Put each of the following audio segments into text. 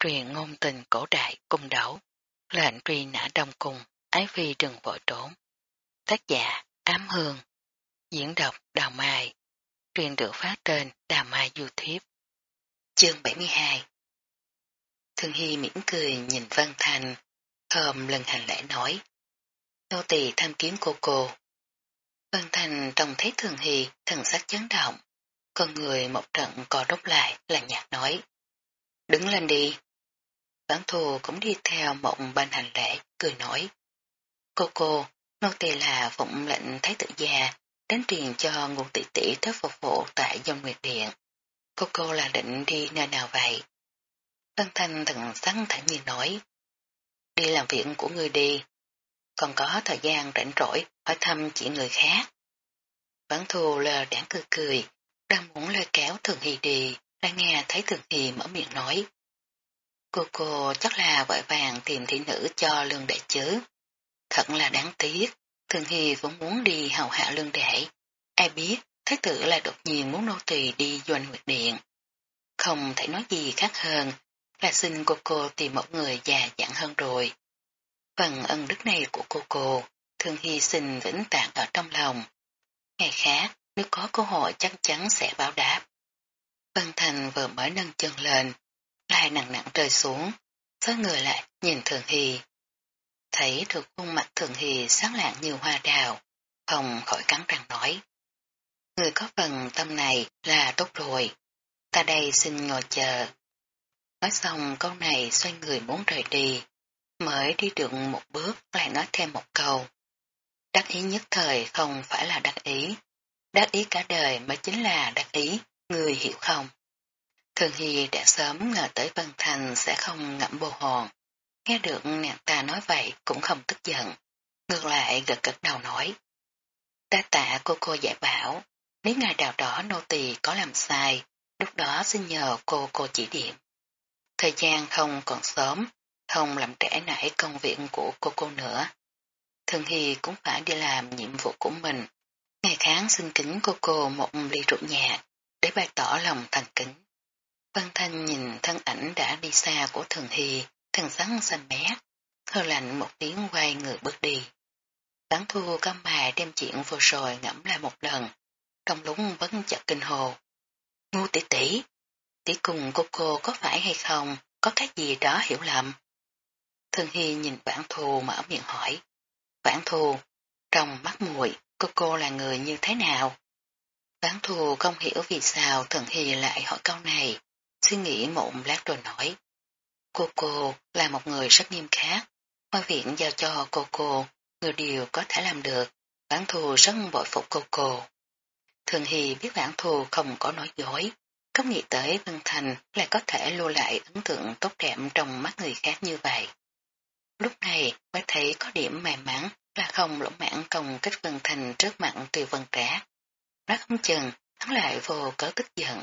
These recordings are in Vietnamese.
truyền ngôn tình cổ đại cung đấu, lệnh truy nã đông cung, ái phi đừng vội trốn. Tác giả Ám Hương, diễn đọc Đào Mai, truyền được phát trên Đào Mai YouTube. Chương 72 Thương Hy mỉm cười nhìn Văn Thành, hôm lần hành lễ nói. Nô tỳ tham kiến cô cô. Văn Thành trông thấy Thường Hy thần sắc chấn động, con người một trận co rút lại là nhạt nói. Đứng lên đi. Bản thù cũng đi theo mộng bên hành lễ, cười nói. Cô cô, nô tỳ là phụng lệnh thái tử già, đến truyền cho nguồn tỷ tỷ tới phục vụ tại dòng nguyệt điện. Cô cô là định đi nơi nào vậy? Tân Thanh thần sắn thản nhiên nói. Đi làm việc của người đi, còn có thời gian rảnh rỗi hỏi thăm chỉ người khác. Vãn thù lờ đảng cười cười, đang muốn lôi kéo Thường Hy đi, đang nghe thấy Thường Hy mở miệng nói. Cô cô chắc là vội vàng tìm thị nữ cho lương đệ chứ. Thật là đáng tiếc, Thường Hy vẫn muốn đi hầu hạ lương đệ. Ai biết, thái tử lại đột nhiên muốn nô tỳ đi doanh nguyệt điện. Không thể nói gì khác hơn là xin cô cô tìm một người già dặn hơn rồi. Phần ân đức này của cô cô, Thường Hy xin vĩnh tạng ở trong lòng. Ngày khác, nếu có cơ hội chắc chắn sẽ báo đáp. Văn Thành vừa mới nâng chân lên, lại nặng nặng rơi xuống, xoay người lại nhìn Thường Hy. Thấy được khuôn mặt Thường Hy sáng lạng như hoa đào, không khỏi cắn răng nói. Người có phần tâm này là tốt rồi, ta đây xin ngồi chờ. Nói xong câu này xoay người muốn rời đi, mới đi được một bước lại nói thêm một câu. Đắc ý nhất thời không phải là đắc ý, đắc ý cả đời mới chính là đắc ý, người hiểu không? Thường Hy đã sớm ngờ tới Vân Thành sẽ không ngẫm bồ hồn. Nghe được nàng ta nói vậy cũng không tức giận. Ngược lại gật gật đầu nói. Ta tạ cô cô giải bảo, nếu ngày đào đỏ nô tỳ có làm sai, lúc đó xin nhờ cô cô chỉ điểm. Thời gian không còn sớm, không làm trễ nải công việc của cô cô nữa. Thường Hy cũng phải đi làm nhiệm vụ của mình. Ngày kháng xin kính cô cô một ly rượu nhạc để bày tỏ lòng thành kính. Văn Thanh nhìn thân ảnh đã đi xa của Thường Hy, thần sắn xanh mét, hơi lạnh một tiếng quay người bước đi. Bán thu căm bài đem chuyện vừa rồi ngẫm lại một lần, trong lúng vẫn chợt kinh hồ. Ngu tỷ tỷ, tỷ cùng cô cô có phải hay không, có cái gì đó hiểu lầm. Thường Hy nhìn bản thù mở miệng hỏi. Bản thù, trong mắt muội cô cô là người như thế nào? Bản thù không hiểu vì sao Thường Hy lại hỏi câu này, suy nghĩ một lát rồi nói. Cô cô là một người rất nghiêm khắc, mọi viện giao cho cô cô, người điều có thể làm được, bản thù rất bội phục cô cô. Thường Hy biết bản thù không có nói dối, không nghĩ tới Vân Thành lại có thể lưu lại ấn tượng tốt đẹp trong mắt người khác như vậy. Lúc này mới thấy có điểm may mắn là không lỗ mãn công kích Vân Thành trước mặt Tiêu Vân Trá. Nói không chừng, hắn lại vô cớ tức giận.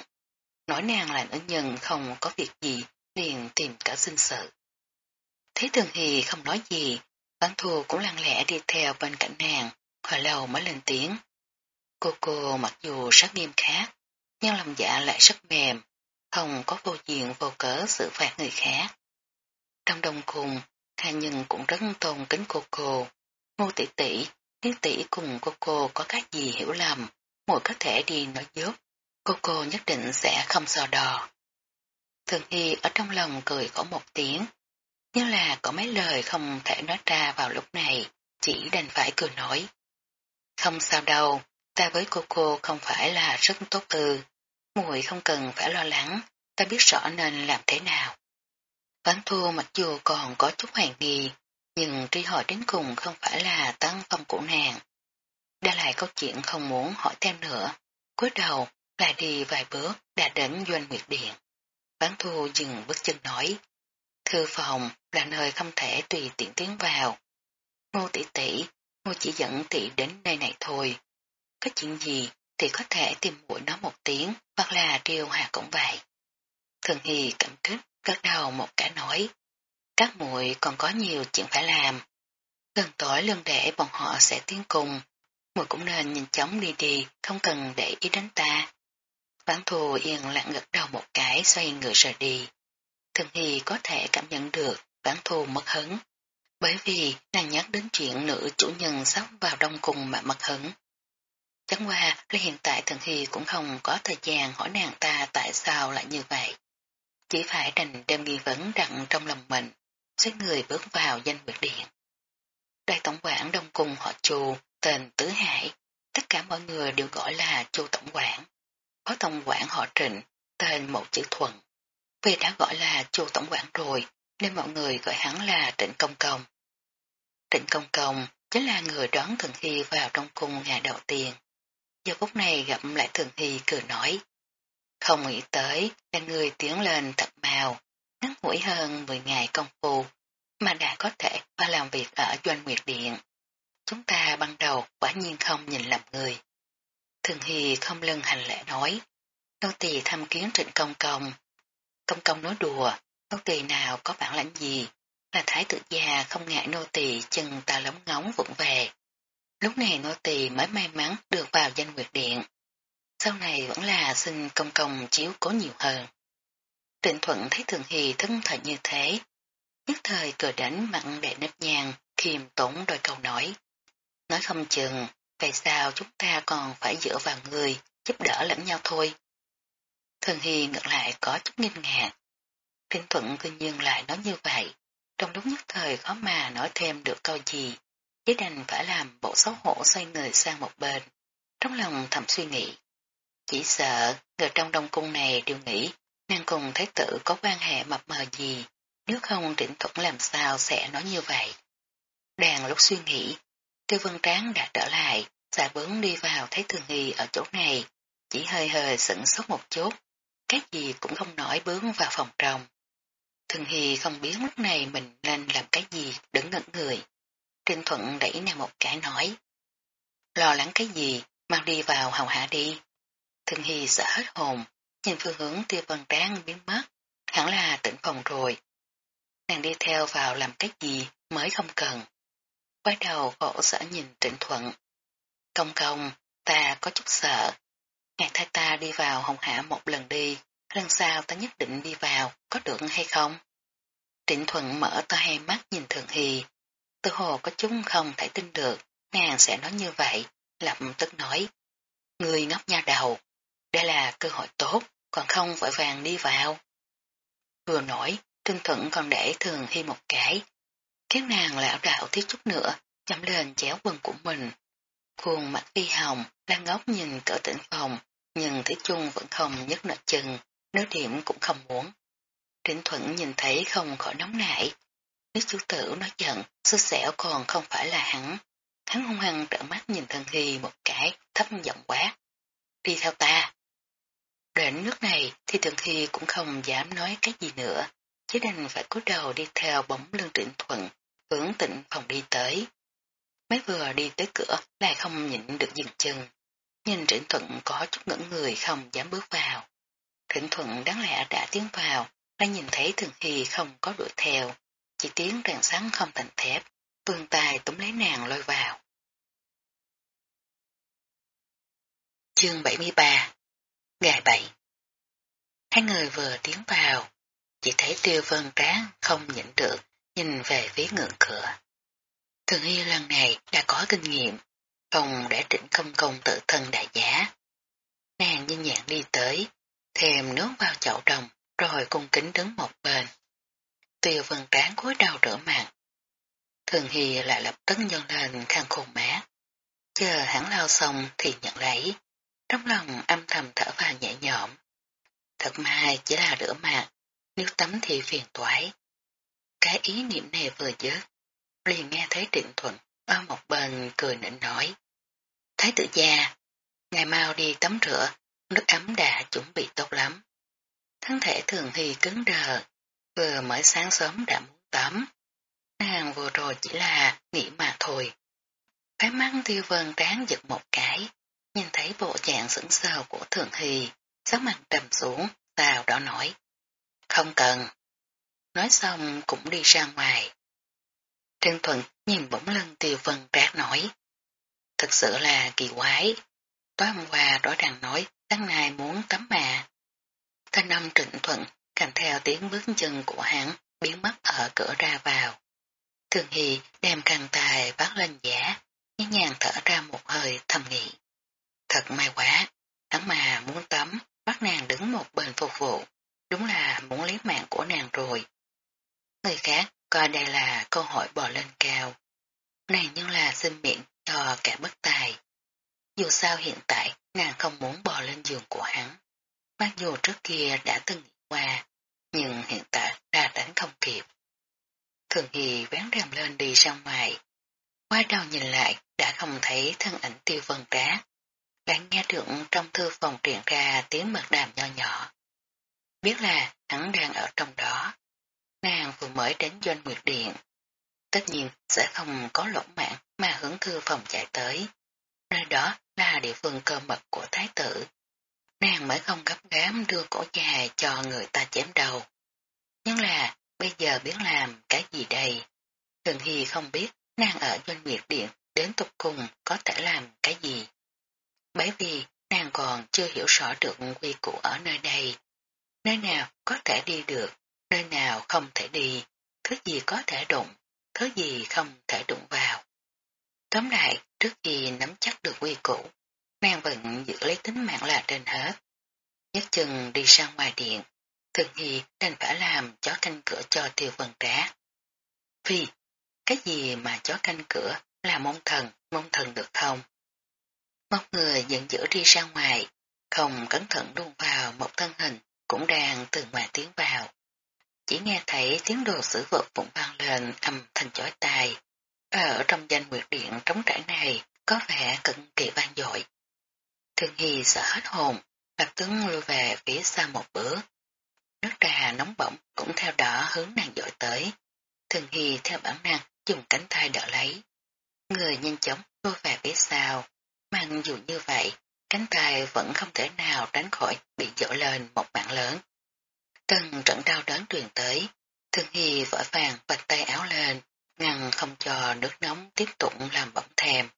Nói nàng là nữ nhân không có việc gì, liền tìm cả sinh sự. Thấy Thường Hì không nói gì, bán thù cũng lặng lẽ đi theo bên cạnh nàng, hồi lâu mới lên tiếng. Cô cô mặc dù rất nghiêm khắc, nhưng lòng dạ lại rất mềm, không có vô diện vô cớ xử phạt người khác. Trong đồng cùng, hai nhân cũng rất tôn kính cô cô. Ngô tỷ tỷ, nếu tỷ cùng cô cô có cái gì hiểu lầm, muội có thể đi nói giúp, cô cô nhất định sẽ không so đò. Thường Hy ở trong lòng cười có một tiếng, nhưng là có mấy lời không thể nói ra vào lúc này, chỉ đành phải cười nói. Không sao đâu, ta với cô cô không phải là rất tốt ư, muội không cần phải lo lắng, ta biết rõ nên làm thế nào. Ván thua mặc dù còn có chút hoài nghi, nhưng tri hỏi đến cùng không phải là tăng phong của nàng. Đã lại câu chuyện không muốn hỏi thêm nữa, cuối đầu lại đi vài bước đã đến doanh nguyệt điện. Bán thu dừng bước chân nói, thư phòng là nơi không thể tùy tiện tiến vào. Ngô tỷ tỷ, ngô chỉ dẫn tỷ đến nơi này thôi. Có chuyện gì thì có thể tìm mũi nó một tiếng hoặc là triều hạ cũng vậy. Thường Hy cảm kích gật đầu một cái nói, các muội còn có nhiều chuyện phải làm. Gần tối lương để bọn họ sẽ tiến cùng, muội cũng nên nhanh chóng đi đi, không cần để ý đến ta. Phản thù yên lặng gật đầu một cái xoay người rời đi. Thường Hy có thể cảm nhận được phản thù mất hứng, bởi vì nàng nhắc đến chuyện nữ chủ nhân sắp vào đông cùng mà mất hứng. Chẳng qua là hiện tại Thường Hy cũng không có thời gian hỏi nàng ta tại sao lại như vậy. Chỉ phải đành đem nghi vấn đặng trong lòng mình, xoay người bước vào danh biệt điện. Đại tổng quản đông cung họ Chu, tên Tứ Hải, tất cả mọi người đều gọi là Chu tổng quản. Phó tổng quản họ Trịnh, tên một chữ thuần Vì đã gọi là Chu tổng quản rồi, nên mọi người gọi hắn là Trịnh Công Công. Trịnh Công Công chính là người đón Thường Hy vào trong cung ngày đầu tiên. Giờ phút này gặp lại Thường Hy cười nói. Không nghĩ tới là người tiến lên thật màu, ngắn ngủi hơn 10 ngày công phu, mà đã có thể qua làm việc ở Doanh Nguyệt Điện. Chúng ta ban đầu quả nhiên không nhìn lầm người. Thường Hy không lưng hành lễ nói, nô tỳ thăm kiến trịnh công công. Công công nói đùa, nô tỳ nào có bản lãnh gì, là thái tử già không ngại nô tỳ chân ta lóng ngóng vững về. Lúc này nô tỳ mới may mắn được vào danh nguyệt điện. Sau này vẫn là xin công công chiếu cố nhiều hơn. Trịnh Thuận thấy Thường Hy thân thật như thế, nhất thời cười đánh mặn đệ nếp nhàng, khiêm tốn đôi câu nói. Nói không chừng, tại sao chúng ta còn phải dựa vào người, giúp đỡ lẫn nhau thôi. Thường Hy ngược lại có chút nghiêm ngạc. Trịnh Thuận cư nhiên lại nói như vậy, trong lúc nhất thời khó mà nói thêm được câu gì, chỉ đành phải làm bộ xấu hổ xoay người sang một bên. Trong lòng thầm suy nghĩ, chỉ sợ người trong đông cung này đều nghĩ nàng cùng thái tử có quan hệ mập mờ gì, nếu không trịnh thuận làm sao sẽ nói như vậy. Đàn lúc suy nghĩ, tiêu vân tráng đã trở lại, xà bướng đi vào thấy thường nghi ở chỗ này, chỉ hơi hơi sửng sốt một chút, cái gì cũng không nổi bướng vào phòng trong. Thường Hy không biết lúc này mình nên làm cái gì đứng ngẩn người. Trinh Thuận đẩy nàng một cái nói. Lo lắng cái gì, mang đi vào hầu hạ đi. Thường Hy sợ hết hồn, nhìn phương hướng tiêu vân tráng biến mất, hẳn là tỉnh phòng rồi. Nàng đi theo vào làm cái gì mới không cần. Quay đầu khổ sở nhìn Trịnh Thuận. Công công, ta có chút sợ. Ngài thay ta đi vào hồng hạ một lần đi, lần sau ta nhất định đi vào, có được hay không? Trịnh Thuận mở to hai mắt nhìn Thường hì. Tư hồ có chúng không thể tin được, nàng sẽ nói như vậy, lập tức nói. Người ngốc nha đầu, đây là cơ hội tốt, còn không vội vàng đi vào. Vừa nổi, Trinh Thuận còn để Thường Hy một cái. Khiến nàng lão đạo thiếu chút nữa, chậm lên chéo quần của mình. Khuôn mặt y hồng, đang ngốc nhìn cỡ tỉnh phòng, nhưng Thế chung vẫn không nhấc nợ chừng nếu điểm cũng không muốn. Trịnh Thuận nhìn thấy không khỏi nóng nảy. Nếu chú tử nói giận, xui xẻo còn không phải là hắn. Hắn hung hăng trợ mắt nhìn Thần Hy một cái, thấp giọng quá. Đi theo ta. Đến nước này thì Thần Hy cũng không dám nói cái gì nữa, chỉ đành phải cúi đầu đi theo bóng lưng Trịnh Thuận, hướng tịnh phòng đi tới. Mới vừa đi tới cửa lại không nhịn được dừng chân. Nhìn Trịnh Thuận có chút ngẩn người không dám bước vào. Trịnh Thuận đáng lẽ đã tiến vào, đã nhìn thấy Thường Hy không có đuổi theo, chỉ tiếng ràng sáng không thành thép, vươn tay túm lấy nàng lôi vào. Chương 73 Ngày 7 Hai người vừa tiến vào, chỉ thấy tiêu vân tráng không nhịn được, nhìn về phía ngưỡng cửa. Thường Hy lần này đã có kinh nghiệm, không để trịnh công công tự thân đại giá. Nàng như nhạn đi tới, thêm nước vào chậu đồng, rồi cung kính đứng một bên. Tiêu vân tráng cúi đầu rửa mặt. Thường Hy lại lập tức dâng lên khăn khô mát. Chờ hắn lao xong thì nhận lấy. Trong lòng âm thầm thở vào nhẹ nhõm. Thật mai chỉ là rửa mặt, nếu tắm thì phiền toái. Cái ý niệm này vừa dứt, liền nghe thấy trịnh thuận ở một bên cười nịnh nói. Thái tử gia, ngày mau đi tắm rửa, nước ấm đã chuẩn bị tốt lắm. Thân thể thường thì cứng đờ, vừa mới sáng sớm đã muốn tắm. Nàng vừa rồi chỉ là nghĩ mà thôi. Cái mắt tiêu vân tráng giật một cái, nhìn thấy bộ dạng sững sờ của thường hy, sắc mặt trầm xuống, tào đó nói. Không cần. Nói xong cũng đi ra ngoài. Trân Thuận nhìn bỗng lưng tiêu vân rác nói. Thật sự là kỳ quái. Tối hôm qua rõ ràng nói sáng nay muốn tắm mà. Thanh âm trịnh thuận cầm theo tiếng bước chân của hắn biến mất ở cửa ra vào. Thường Hy đem khăn tài bắt lên giả, nhẹ nhàng thở ra một hơi thầm nghĩ. Thật may quá, hắn mà muốn tắm, bắt nàng đứng một bên phục vụ, đúng là muốn lấy mạng của nàng rồi. Người khác coi đây là cơ hội bò lên cao. Nàng nhưng là xin miệng cho cả bất tài. Dù sao hiện tại nàng không muốn bò lên giường của hắn. Mặc dù trước kia đã từng nghĩ qua, nhưng hiện tại đã đánh không kịp. Thường Hy vén rèm lên đi ra ngoài. Qua đầu nhìn lại đã không thấy thân ảnh tiêu vân trá. Lại nghe được trong thư phòng truyền ra tiếng mật đàm nho nhỏ. Biết là hắn đang ở trong đó. Nàng vừa mới đến doanh nguyệt điện. Tất nhiên sẽ không có lỗ mạng mà hướng thư phòng chạy tới. Nơi đó là địa phương cơ mật của thái tử. Nàng mới không gấp gám đưa cổ trà cho người ta chém đầu. Nhưng là bây giờ biết làm cái gì đây? Thường Hy không biết nàng ở doanh nguyệt điện đến tục cùng có thể làm cái gì. Bởi vì nàng còn chưa hiểu rõ được quy củ ở nơi đây. Nơi nào có thể đi được, nơi nào không thể đi, thứ gì có thể đụng, thứ gì không thể đụng vào. Tóm lại, trước khi nắm chắc được quy củ, nàng vẫn giữ lấy tính mạng là trên hết. Nhất chừng đi ra ngoài điện, thường thì đành phải làm chó canh cửa cho tiêu vân trá. Phi, cái gì mà chó canh cửa là môn thần, môn thần được không? Một người giận dữ đi ra ngoài, không cẩn thận đụng vào một thân hình cũng đang từ ngoài tiến vào. Chỉ nghe thấy tiếng đồ sử vật vụng vang lên âm thanh chói tai. Ở trong danh nguyệt điện trống trải này có vẻ cực kỳ vang dội. thường Hy sợ hết hồn, lập tức lui về phía xa một bước. Nước trà nóng bỏng cũng theo đó hướng nàng dội tới. thường Hy theo bản năng dùng cánh tay đỡ lấy. Người nhanh chóng lùi về phía sau. Mặc dù như vậy, cánh tay vẫn không thể nào tránh khỏi bị dội lên một mạng lớn. Từng trận đau đớn truyền tới, Thương Hy vội vàng vạch tay áo lên, ngăn không cho nước nóng tiếp tục làm bỏng thèm.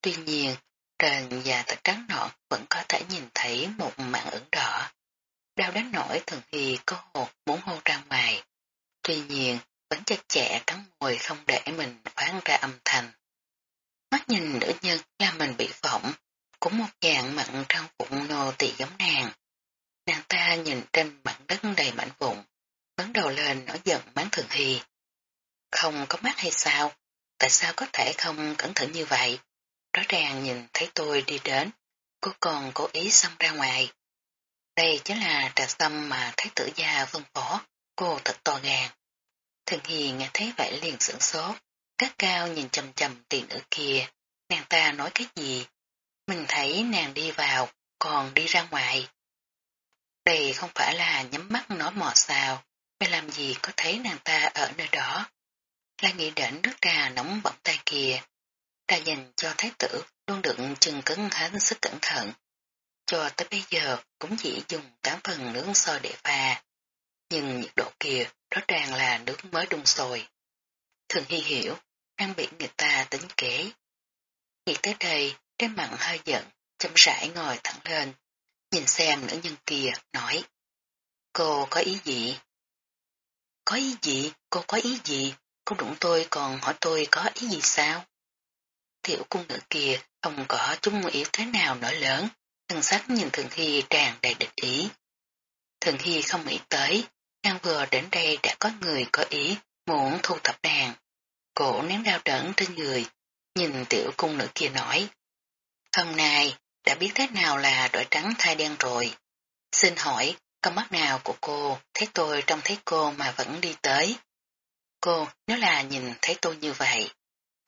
Tuy nhiên, trên da thật trắng nõn vẫn có thể nhìn thấy một mảng ửng đỏ. Đau đến nổi Thường Hy có hột muốn hô ra ngoài. Tuy nhiên, vẫn chặt chẽ cắn môi không để mình phán ra âm thanh. Mắt nhìn nữ nhân là mình bị phỏng, cũng một dạng mặn trong bụng nô tỳ giống nàng. Nàng ta nhìn trên mặt đất đầy mảnh vụn, vấn đầu lên nói giận mắng thường hy. Không có mắt hay sao? Tại sao có thể không cẩn thận như vậy? Rõ ràng nhìn thấy tôi đi đến, cô còn cố ý xông ra ngoài. Đây chính là trà xâm mà thái tử gia vương phó, cô thật to gan. Thường Hy nghe thấy vậy liền sửng sốt, các cao nhìn chầm chầm tiền nữ kia, nàng ta nói cái gì? Mình thấy nàng đi vào, còn đi ra ngoài. Đây không phải là nhắm mắt nói mò sao, mày làm gì có thấy nàng ta ở nơi đó. Là nghĩ đến nước trà nóng bỏng tay kia. Trà dành cho thái tử luôn được chừng cứng hết sức cẩn thận. Cho tới bây giờ cũng chỉ dùng 8 phần nướng sôi để pha. Nhưng nhiệt độ kia rõ ràng là nước mới đun sôi. Thường hy hiểu, đang bị người ta tính kế. Nghĩ tới đây, trên mặt hơi giận, chậm rãi ngồi thẳng lên, nhìn xem nữ nhân kia, nói. Cô có ý gì? Có ý gì? Cô có ý gì? Cô đụng tôi còn hỏi tôi có ý gì sao? Tiểu cung nữ kia không có chung yếu thế nào nổi lớn, thân sắc nhìn Thường Hy tràn đầy địch ý. Thường Hy không nghĩ tới, đang vừa đến đây đã có người có ý muốn thu thập nàng. Cổ nén đau đớn trên người, nhìn tiểu cung nữ kia nói. Hôm nay, đã biết thế nào là đổi trắng thay đen rồi. Xin hỏi, con mắt nào của cô thấy tôi trong thấy cô mà vẫn đi tới? Cô, nếu là nhìn thấy tôi như vậy,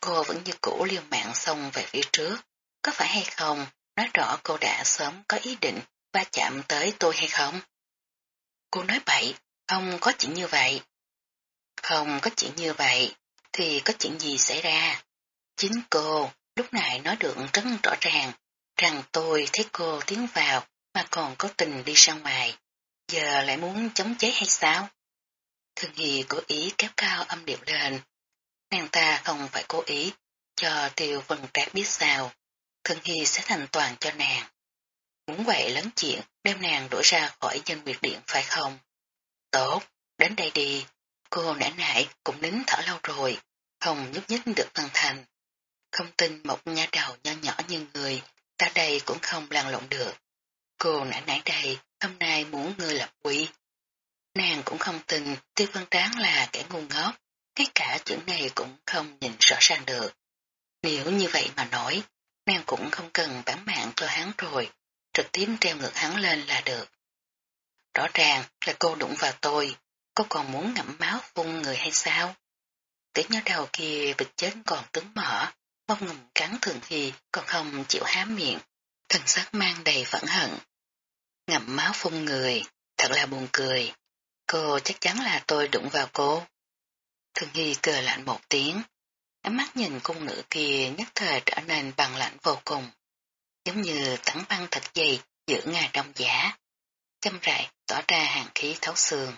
cô vẫn như cũ liêu mạng xông về phía trước. Có phải hay không, nói rõ cô đã sớm có ý định va chạm tới tôi hay không? Cô nói bậy, không có chuyện như vậy. Không có chuyện như vậy, thì có chuyện gì xảy ra? Chính cô, lúc này nói được rất rõ ràng, rằng tôi thấy cô tiến vào mà còn có tình đi ra ngoài, giờ lại muốn chống chế hay sao? Thường Hy cố ý kéo cao âm điệu lên, nàng ta không phải cố ý, cho tiêu vân trác biết sao, Thường Hy sẽ thành toàn cho nàng. Muốn vậy lớn chuyện đem nàng đuổi ra khỏi dân biệt điện phải không? Tốt, đến đây đi, cô nãy nãy cũng nín thở lâu rồi, không nhúc nhích được thân thành. Không tin một nha đầu nho nhỏ như người, ta đây cũng không lăn lộn được. Cô nãy nãy đây, hôm nay muốn ngươi lập quỷ Nàng cũng không tin tiêu văn tráng là kẻ ngu ngốc, ngay cả chuyện này cũng không nhìn rõ ràng được. Nếu như vậy mà nói, nàng cũng không cần bán mạng cho hắn rồi, trực tiếp treo ngược hắn lên là được. Rõ ràng là cô đụng vào tôi, cô còn muốn ngậm máu phun người hay sao? Tiểu nhớ đầu kia bịch chết còn cứng mở, không ngùm cắn thường thì còn không chịu há miệng, thần sắc mang đầy phẫn hận. Ngậm máu phun người, thật là buồn cười. Cô chắc chắn là tôi đụng vào cô. Thường Hy cười lạnh một tiếng, ánh mắt nhìn cung nữ kia nhất thời trở nên bằng lạnh vô cùng, giống như tảng băng thật dày giữa ngà đông giả, châm rại tỏ ra hàng khí thấu xương.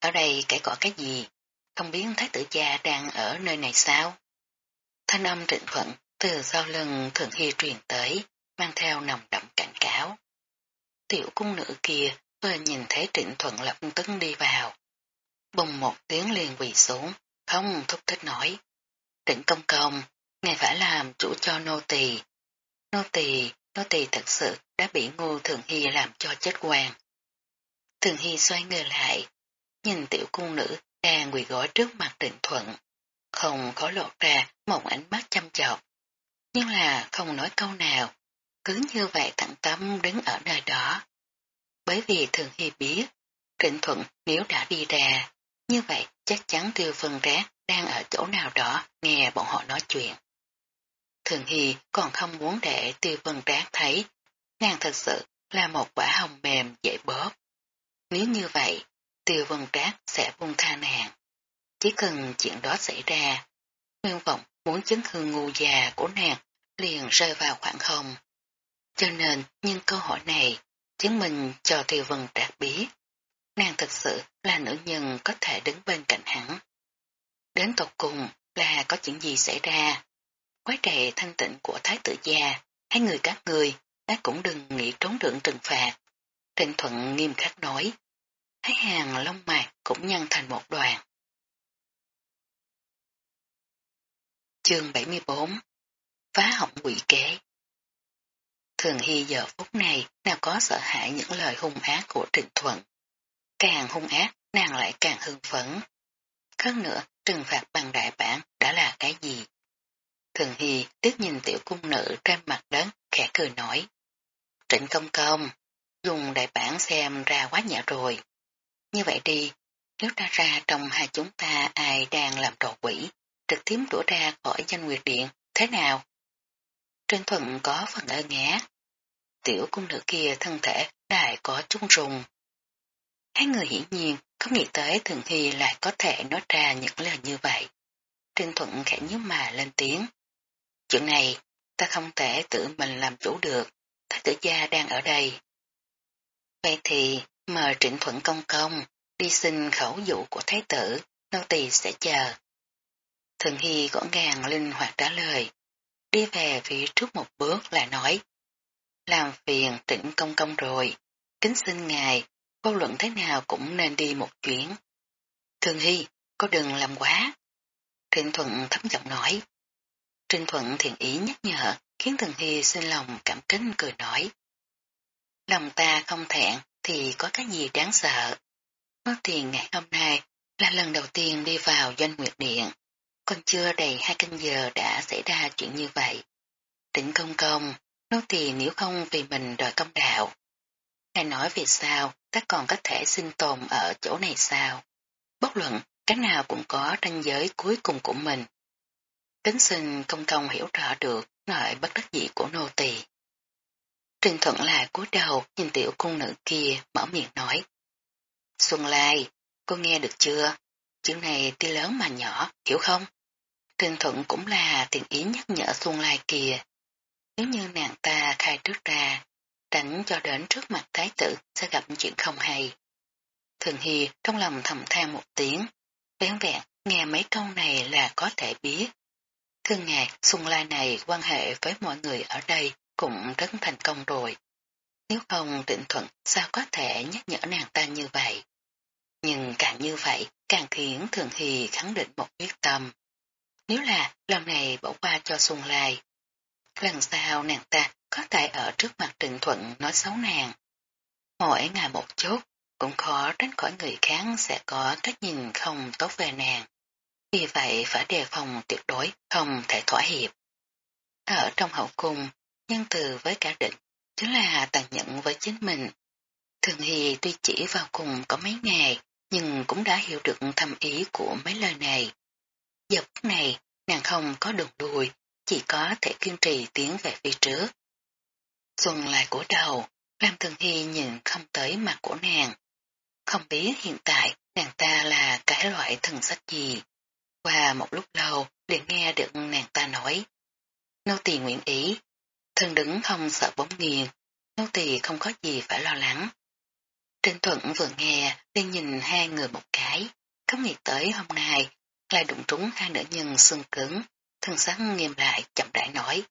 Ở đây kể có cái gì? Không biết thái tử cha đang ở nơi này sao? Thanh âm trịnh thuận từ sau lưng thượng hy truyền tới, mang theo nồng đậm cảnh cáo. Tiểu cung nữ kia vừa nhìn thấy trịnh thuận lập tức đi vào. Bùng một tiếng liền quỳ xuống, không thúc thích nổi. Trịnh công công, ngài phải làm chủ cho nô tỳ. Nô tỳ, nô tỳ thật sự đã bị ngô thường hy làm cho chết quang. Thường hy xoay người lại, nhìn tiểu cung nữ đang quỳ gối trước mặt trịnh thuận. Không có lộ ra một ánh mắt chăm chọc. Nhưng là không nói câu nào, cứ như vậy thẳng tâm đứng ở nơi đó. Bởi vì thường hy biết, trịnh thuận nếu đã đi ra, như vậy chắc chắn tiêu phân rác đang ở chỗ nào đó nghe bọn họ nói chuyện. Thường Hy còn không muốn để tiêu vân rác thấy, nàng thật sự là một quả hồng mềm dễ bóp. Nếu như vậy, tiêu vân rác sẽ buông tha nàng. Chỉ cần chuyện đó xảy ra, nguyên vọng muốn chứng hương ngu già của nàng liền rơi vào khoảng không. Cho nên, nhưng câu hỏi này chứng minh cho tiêu vân đặc biết. Nàng thật sự là nữ nhân có thể đứng bên cạnh hắn. Đến tột cùng là có chuyện gì xảy ra. Quái trệ thanh tịnh của thái tử gia, hai người các người, đã cũng đừng nghĩ trốn được trừng phạt. Trịnh Thuận nghiêm khắc nói. Thái hàng lông mạc cũng nhăn thành một đoàn. Chương 74 Phá hỏng quỷ kế Thường Hy giờ phút này nào có sợ hãi những lời hung ác của Trịnh Thuận. Càng hung ác, nàng lại càng hưng phấn. Hơn nữa, trừng phạt bằng đại bản đã là cái gì? Thường Hy tiếc nhìn tiểu cung nữ trên mặt đất, khẽ cười nói. Trịnh công công, dùng đại bản xem ra quá nhẹ rồi. Như vậy đi, nếu ta ra trong hai chúng ta ai đang làm trò quỷ, trực tiếp đổ ra khỏi danh nguyệt điện, thế nào? Trên thuận có phần ơ ngã. Tiểu cung nữ kia thân thể đại có trung rùng. Hai người hiển nhiên không nghĩ tới Thường Hy lại có thể nói ra những lời như vậy. Trên Thuận khẽ nhíu mà lên tiếng. Chuyện này, ta không thể tự mình làm chủ được, thái tử gia đang ở đây. Vậy thì, mời Trịnh Thuận công công, đi xin khẩu dụ của thái tử, nô tỳ sẽ chờ. Thường Hy gõ gàng linh hoạt trả lời, đi về phía trước một bước là nói. Làm phiền tỉnh công công rồi, kính xin ngài vô luận thế nào cũng nên đi một chuyến. Thường Hy, có đừng làm quá. Trịnh Thuận thấm giọng nói. Trịnh Thuận thiện ý nhắc nhở, khiến Thường Hy xin lòng cảm kính cười nói. Lòng ta không thẹn thì có cái gì đáng sợ. Nói tiền ngày hôm nay là lần đầu tiên đi vào doanh nguyệt điện. Còn chưa đầy hai canh giờ đã xảy ra chuyện như vậy. tịnh công công, nô tỳ nếu không vì mình đòi công đạo. Ngài nói vì sao ta còn có thể sinh tồn ở chỗ này sao? Bất luận, cái nào cũng có ranh giới cuối cùng của mình. Tính sinh công công hiểu rõ được nội bất đắc dĩ của nô tỳ. Trình thuận lại cúi đầu nhìn tiểu cung nữ kia mở miệng nói. Xuân Lai, cô nghe được chưa? Chuyện này tuy lớn mà nhỏ, hiểu không? Trình thuận cũng là tiền ý nhắc nhở Xuân Lai kia. Nếu như nàng ta khai trước ra, tránh cho đến trước mặt thái tử sẽ gặp chuyện không hay. Thường Hy trong lòng thầm than một tiếng, vén vẹn nghe mấy câu này là có thể biết. Thương ngài Xuân Lai này quan hệ với mọi người ở đây cũng rất thành công rồi. Nếu không định thuận sao có thể nhắc nhở nàng ta như vậy nhưng càng như vậy càng khiến Thường Hy khẳng định một quyết tâm. Nếu là lần này bỏ qua cho Xuân Lai, lần sau nàng ta có thể ở trước mặt Trịnh Thuận nói xấu nàng. Mỗi ngày một chút, cũng khó tránh khỏi người khác sẽ có cách nhìn không tốt về nàng. Vì vậy phải đề phòng tuyệt đối, không thể thỏa hiệp. Ở trong hậu cung, nhân từ với cả định, chính là tàn nhẫn với chính mình. Thường Hy tuy chỉ vào cùng có mấy ngày, nhưng cũng đã hiểu được thâm ý của mấy lời này. Giờ phút này, nàng không có đường đùi, chỉ có thể kiên trì tiến về phía trước. Xuân lại của đầu, Lam Thường Hy nhìn không tới mặt của nàng. Không biết hiện tại nàng ta là cái loại thần sách gì. Qua một lúc lâu liền nghe được nàng ta nói. Nô tỳ nguyện ý. Thân đứng không sợ bóng nghiền. Nô tỳ không có gì phải lo lắng. Trình Thuận vừa nghe liền nhìn hai người một cái. Không nghĩ tới hôm nay lại đụng trúng hai nữ nhân xương cứng. Thân sắc nghiêm lại chậm rãi nói.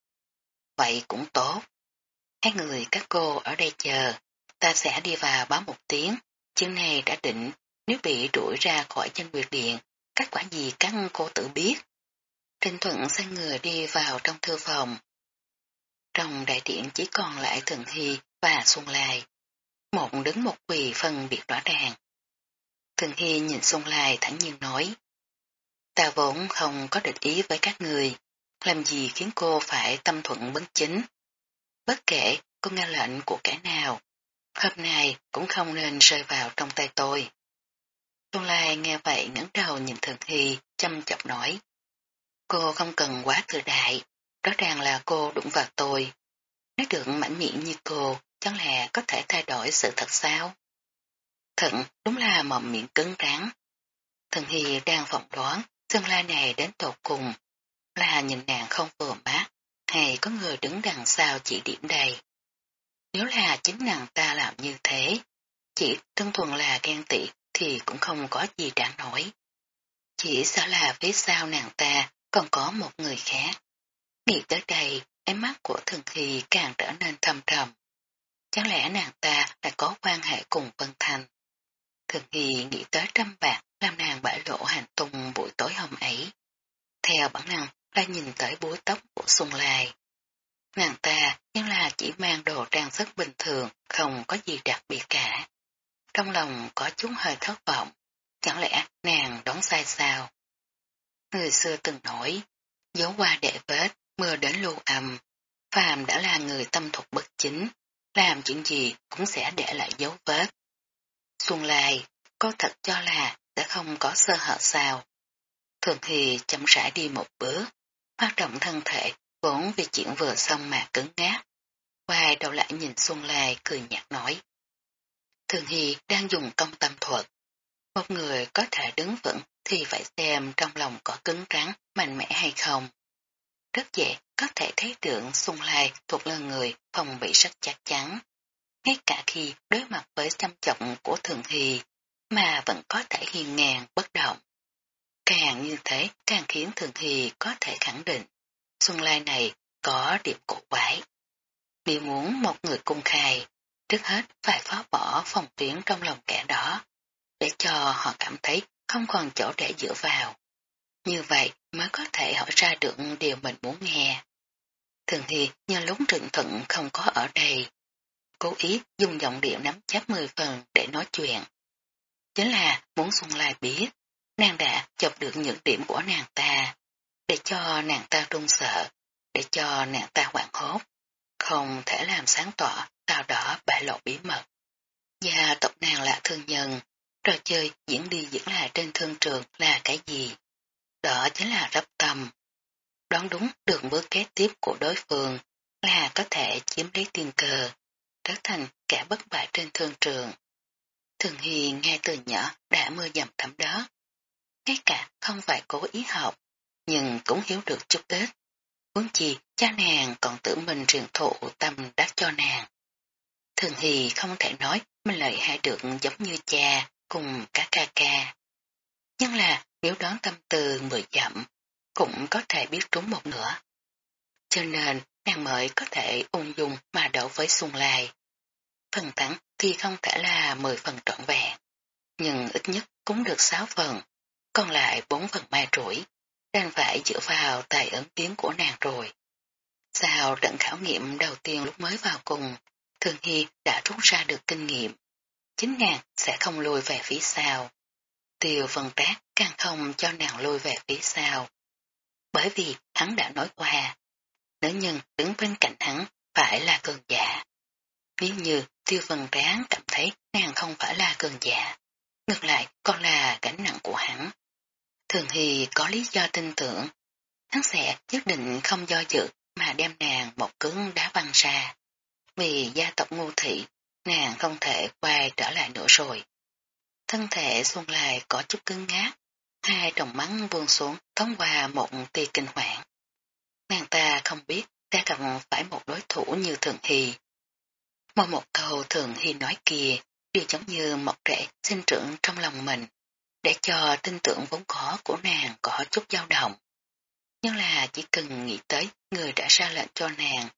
Vậy cũng tốt. Hai người các cô ở đây chờ. Ta sẽ đi vào báo một tiếng. Chương này đã định, nếu bị đuổi ra khỏi chân quyệt điện, các quả gì các cô tự biết. Trình Thuận sai người đi vào trong thư phòng. Trong đại điện chỉ còn lại Thường Hy và Xuân Lai. Một đứng một quỳ phân biệt rõ ràng. Thường Hy nhìn xung Lai thẳng nhiên nói. Ta vốn không có địch ý với các người, làm gì khiến cô phải tâm thuận bấn chính. Bất kể cô nghe lệnh của kẻ nào, Hôm nay cũng không nên rơi vào trong tay tôi. Tôn Lai nghe vậy ngẩng đầu nhìn Thường Hy, chăm chọc nói. Cô không cần quá tự đại, rõ ràng là cô đụng vào tôi. Nói được mảnh miệng như cô, chẳng lẽ có thể thay đổi sự thật sao? Thận đúng là mầm miệng cứng rắn. Thần Hy đang phỏng đoán tương Lai này đến tột cùng là nhìn nàng không vừa mắt hay có người đứng đằng sau chỉ điểm đây. Nếu là chính nàng ta làm như thế, chỉ đơn thuần là ghen tị thì cũng không có gì đáng nổi. Chỉ sợ là phía sau nàng ta còn có một người khác. Nghĩ tới đây, ánh mắt của thường thì càng trở nên thâm trầm. Chẳng lẽ nàng ta đã có quan hệ cùng Vân Thành? Thường Hy nghĩ tới trăm bạc làm nàng bãi lộ hành tung buổi tối hôm ấy. Theo bản năng đã nhìn tới búi tóc của Xuân Lai. Nàng ta nhưng là chỉ mang đồ trang sức bình thường, không có gì đặc biệt cả. Trong lòng có chút hơi thất vọng, chẳng lẽ nàng đón sai sao? Người xưa từng nói, dấu qua đệ vết, mưa đến lưu âm, phàm đã là người tâm thuộc bất chính, làm chuyện gì cũng sẽ để lại dấu vết. Xuân Lai, có thật cho là sẽ không có sơ hở sao. Thường thì chậm rãi đi một bước, hoạt động thân thể Vốn vì chuyện vừa xong mà cứng ngát. Quay đầu lại nhìn Xuân Lai cười nhạt nói. Thường Hy đang dùng công tâm thuật. Một người có thể đứng vững thì phải xem trong lòng có cứng rắn, mạnh mẽ hay không. Rất dễ có thể thấy được Xuân Lai thuộc là người phòng bị rất chắc chắn. Ngay cả khi đối mặt với chăm trọng của Thường hì, mà vẫn có thể hiền ngàn bất động. Càng như thế càng khiến Thường hì có thể khẳng định Xuân Lai này có điểm cổ quái. Nếu muốn một người cung khai, trước hết phải phá bỏ phòng tuyến trong lòng kẻ đó, để cho họ cảm thấy không còn chỗ để dựa vào. Như vậy mới có thể hỏi ra được điều mình muốn nghe. Thường thì như lúc trịnh thuận không có ở đây, cố ý dùng giọng điệu nắm chắc mười phần để nói chuyện. Chính là muốn Xuân Lai biết, nàng đã chọc được những điểm của nàng ta, để cho nàng ta run sợ, để cho nàng ta hoảng hốt, không thể làm sáng tỏ, sau đó bại lộ bí mật. Gia tộc nàng là thương nhân, trò chơi diễn đi diễn lại trên thương trường là cái gì? Đó chính là rắp tâm. Đoán đúng đường bước kế tiếp của đối phương là có thể chiếm lấy tiền cờ, trở thành kẻ bất bại trên thương trường. Thường Hi nghe từ nhỏ đã mưa dầm thấm đó. Ngay cả không phải cố ý học, nhưng cũng hiểu được chút ít. Huống chi, cha nàng còn tự mình truyền thụ tâm đắc cho nàng. Thường Hy không thể nói mình lợi hại được giống như cha cùng cả ca ca. Nhưng là nếu đoán tâm từ mười dặm, cũng có thể biết trúng một nửa. Cho nên nàng mới có thể ung dung mà đấu với Xuân Lai. Phần thắng thì không thể là mười phần trọn vẹn. nhưng ít nhất cũng được sáu phần, còn lại bốn phần mai rủi, đang phải dựa vào tài ấn tiếng của nàng rồi. Sau trận khảo nghiệm đầu tiên lúc mới vào cùng, Thường Hy đã rút ra được kinh nghiệm. Chính nàng sẽ không lùi về phía sau. Tiêu vân trác càng không cho nàng lùi về phía sau. Bởi vì hắn đã nói qua, nữ nhân đứng bên cạnh hắn phải là cường giả. Nếu như tiêu vân tráng cảm thấy nàng không phải là cường giả, ngược lại còn là gánh nặng của hắn. Thường Hy có lý do tin tưởng, hắn sẽ nhất định không do dự mà đem nàng một cứng đá văng ra. Vì gia tộc ngu thị, nàng không thể quay trở lại nữa rồi. Thân thể xuân lại có chút cứng ngát, hai tròng mắng buông xuống thông qua một tia kinh hoảng. Nàng ta không biết đã gặp phải một đối thủ như Thường Hy. Mỗi một câu Thường Hy nói kia đều giống như một rễ sinh trưởng trong lòng mình, để cho tin tưởng vốn có của nàng có chút dao động. Nhưng là chỉ cần nghĩ tới người đã ra lệnh cho nàng,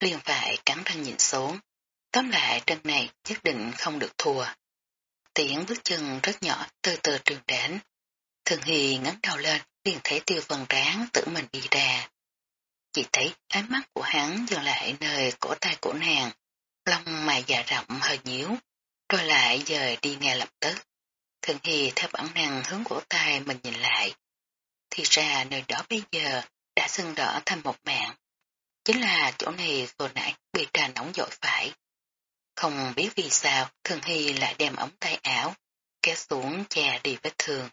liền phải cắn răng nhìn xuống. Tóm lại trận này nhất định không được thua tiếng bước chân rất nhỏ từ từ trường đến. Thường Hy ngắn đầu lên liền thấy tiêu vần ráng tự mình đi ra. Chỉ thấy ánh mắt của hắn dừng lại nơi cổ tay của nàng, lông mày già rộng hơi nhíu, rồi lại dời đi ngay lập tức. Thường Hy theo bản năng hướng cổ tay mình nhìn lại. Thì ra nơi đó bây giờ đã sưng đỏ thành một mạng. Chính là chỗ này vừa nãy bị trà nóng dội phải. Không biết vì sao, Thường Hy lại đem ống tay áo kéo xuống che đi vết thương.